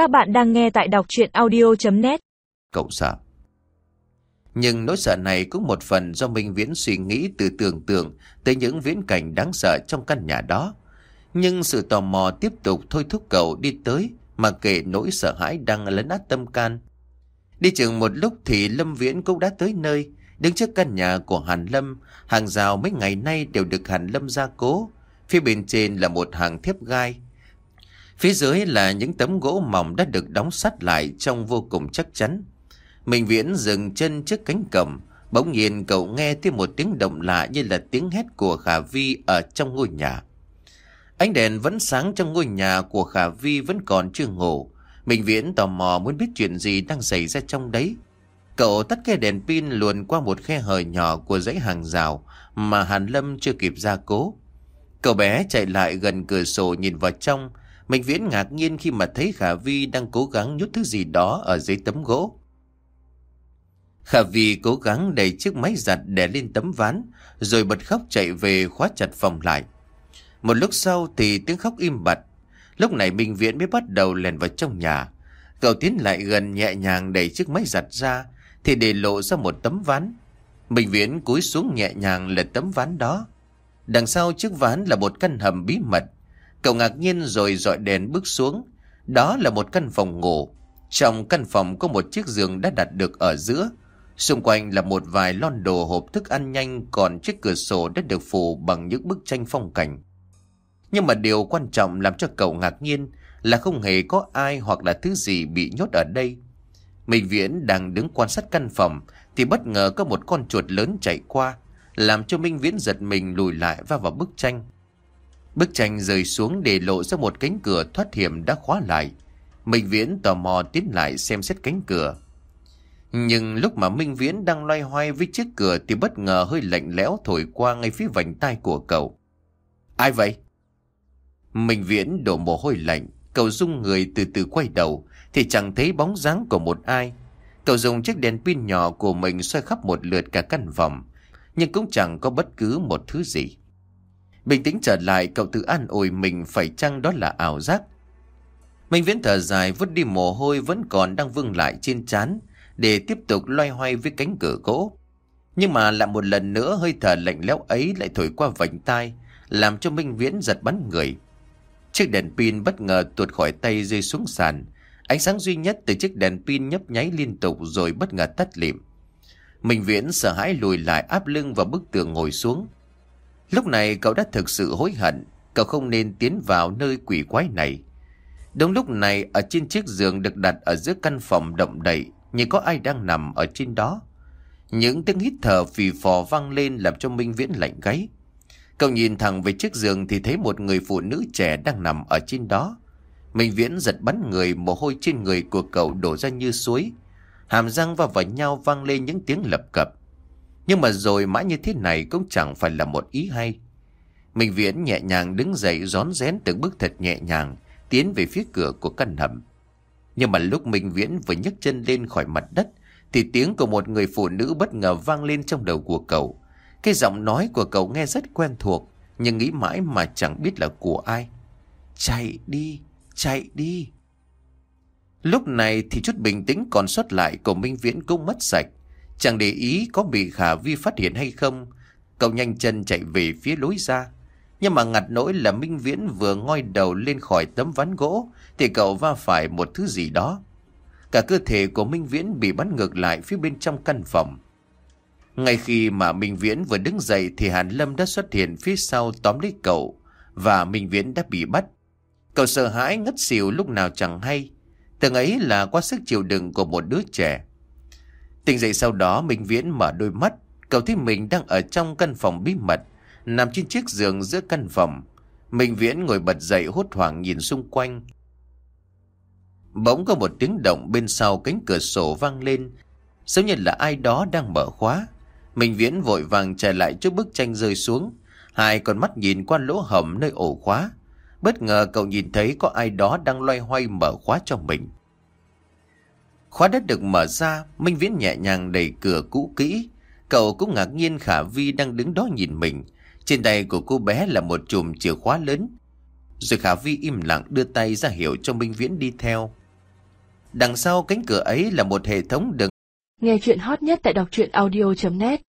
Các bạn đang nghe tại đọc chuyện audio.net Cậu sợ. Nhưng nỗi sợ này cũng một phần do Minh Viễn suy nghĩ từ tưởng tượng tới những viễn cảnh đáng sợ trong căn nhà đó. Nhưng sự tò mò tiếp tục thôi thúc cậu đi tới mà kể nỗi sợ hãi đang lấn át tâm can. Đi chừng một lúc thì Lâm Viễn cũng đã tới nơi, đứng trước căn nhà của Hàn Lâm, hàng rào mấy ngày nay đều được Hàn Lâm gia cố. Phía bên trên là một hàng thép gai. Phía dưới là những tấm gỗ mỏng đã được đóng sắt lại trong vô cùng chắc chắn. Minh Viễn dừng chân trước cánh cổng, bỗng nhiên cậu nghe thêm một tiếng động lạ như là tiếng hét của Khả Vi ở trong ngôi nhà. Ánh đèn vẫn sáng trong ngôi nhà của Khả Vi vẫn còn chưa ngủ. Minh Viễn tò mò muốn biết chuyện gì đang xảy ra trong đấy. Cậu tắt cái đèn pin luồn qua một khe hở nhỏ của dãy hàng rào mà Hàn Lâm chưa kịp gia cố. Cậu bé chạy lại gần cửa sổ nhìn vào trong. Minh Viễn ngạc nhiên khi mà thấy Khả Vi đang cố gắng nhốt thứ gì đó ở dưới tấm gỗ. Khả Vi cố gắng đẩy chiếc máy giặt đè lên tấm ván, rồi bật khóc chạy về khóa chặt phòng lại. Một lúc sau thì tiếng khóc im bặt. Lúc này Minh Viễn mới bắt đầu lèn vào trong nhà. Cậu tiến lại gần nhẹ nhàng đẩy chiếc máy giặt ra, thì để lộ ra một tấm ván. Minh Viễn cúi xuống nhẹ nhàng lật tấm ván đó. Đằng sau chiếc ván là một căn hầm bí mật. Cậu ngạc nhiên rồi dọi đèn bước xuống. Đó là một căn phòng ngủ. Trong căn phòng có một chiếc giường đã đặt được ở giữa. Xung quanh là một vài lon đồ hộp thức ăn nhanh còn chiếc cửa sổ đã được phủ bằng những bức tranh phong cảnh. Nhưng mà điều quan trọng làm cho cậu ngạc nhiên là không hề có ai hoặc là thứ gì bị nhốt ở đây. Minh Viễn đang đứng quan sát căn phòng thì bất ngờ có một con chuột lớn chạy qua, làm cho Minh Viễn giật mình lùi lại va vào bức tranh. Bức tranh rơi xuống để lộ ra một cánh cửa thoát hiểm đã khóa lại. Minh Viễn tò mò tiến lại xem xét cánh cửa. Nhưng lúc mà Minh Viễn đang loay hoay với chiếc cửa thì bất ngờ hơi lạnh lẽo thổi qua ngay phía vành tai của cậu. Ai vậy? Minh Viễn đổ mồ hôi lạnh, cậu rung người từ từ quay đầu thì chẳng thấy bóng dáng của một ai. Cậu dùng chiếc đèn pin nhỏ của mình xoay khắp một lượt cả căn phòng, nhưng cũng chẳng có bất cứ một thứ gì. Bình tĩnh trở lại cậu tự an ủi mình phải chăng đó là ảo giác. Minh Viễn thở dài vứt đi mồ hôi vẫn còn đang vương lại trên trán để tiếp tục loay hoay với cánh cửa gỗ. Nhưng mà lại một lần nữa hơi thở lạnh lẽo ấy lại thổi qua vành tai, làm cho Minh Viễn giật bắn người. Chiếc đèn pin bất ngờ tuột khỏi tay rơi xuống sàn. Ánh sáng duy nhất từ chiếc đèn pin nhấp nháy liên tục rồi bất ngờ tắt lịm. Minh Viễn sợ hãi lùi lại áp lưng vào bức tường ngồi xuống. Lúc này cậu đã thực sự hối hận, cậu không nên tiến vào nơi quỷ quái này. Đúng lúc này ở trên chiếc giường được đặt ở giữa căn phòng động đậy như có ai đang nằm ở trên đó. Những tiếng hít thở phì phò vang lên làm cho Minh Viễn lạnh gáy. Cậu nhìn thẳng về chiếc giường thì thấy một người phụ nữ trẻ đang nằm ở trên đó. Minh Viễn giật bắn người, mồ hôi trên người của cậu đổ ra như suối. Hàm răng và vào nhau vang lên những tiếng lập cập. Nhưng mà rồi mãi như thế này cũng chẳng phải là một ý hay. Minh Viễn nhẹ nhàng đứng dậy rón rén từng bước thật nhẹ nhàng, tiến về phía cửa của căn hầm. Nhưng mà lúc Minh Viễn vừa nhấc chân lên khỏi mặt đất, thì tiếng của một người phụ nữ bất ngờ vang lên trong đầu của cậu. Cái giọng nói của cậu nghe rất quen thuộc, nhưng nghĩ mãi mà chẳng biết là của ai. Chạy đi, chạy đi. Lúc này thì chút bình tĩnh còn sót lại của Minh Viễn cũng mất sạch. Chẳng để ý có bị Khả Vi phát hiện hay không. Cậu nhanh chân chạy về phía lối ra. Nhưng mà ngặt nỗi là Minh Viễn vừa ngoi đầu lên khỏi tấm ván gỗ, thì cậu va phải một thứ gì đó. Cả cơ thể của Minh Viễn bị bắn ngược lại phía bên trong căn phòng. Ngay khi mà Minh Viễn vừa đứng dậy thì Hàn Lâm đã xuất hiện phía sau tóm lấy cậu, và Minh Viễn đã bị bắt. Cậu sợ hãi ngất xỉu lúc nào chẳng hay. Từng ấy là quá sức chịu đựng của một đứa trẻ. Tỉnh dậy sau đó Minh Viễn mở đôi mắt. Cậu thấy mình đang ở trong căn phòng bí mật, nằm trên chiếc giường giữa căn phòng. Minh Viễn ngồi bật dậy hốt hoảng nhìn xung quanh. Bỗng có một tiếng động bên sau cánh cửa sổ vang lên, giống như là ai đó đang mở khóa. Minh Viễn vội vàng trở lại trước bức tranh rơi xuống, hai con mắt nhìn qua lỗ hổng nơi ổ khóa. Bất ngờ cậu nhìn thấy có ai đó đang loay hoay mở khóa cho mình. Khóa đất được mở ra, Minh Viễn nhẹ nhàng đẩy cửa cũ kỹ. Cậu cũng ngạc nhiên Khả Vi đang đứng đó nhìn mình. Trên tay của cô bé là một chùm chìa khóa lớn. Rồi Khả Vi im lặng đưa tay ra hiệu cho Minh Viễn đi theo. Đằng sau cánh cửa ấy là một hệ thống đường Nghe chuyện hot nhất tại đọc truyện audio.net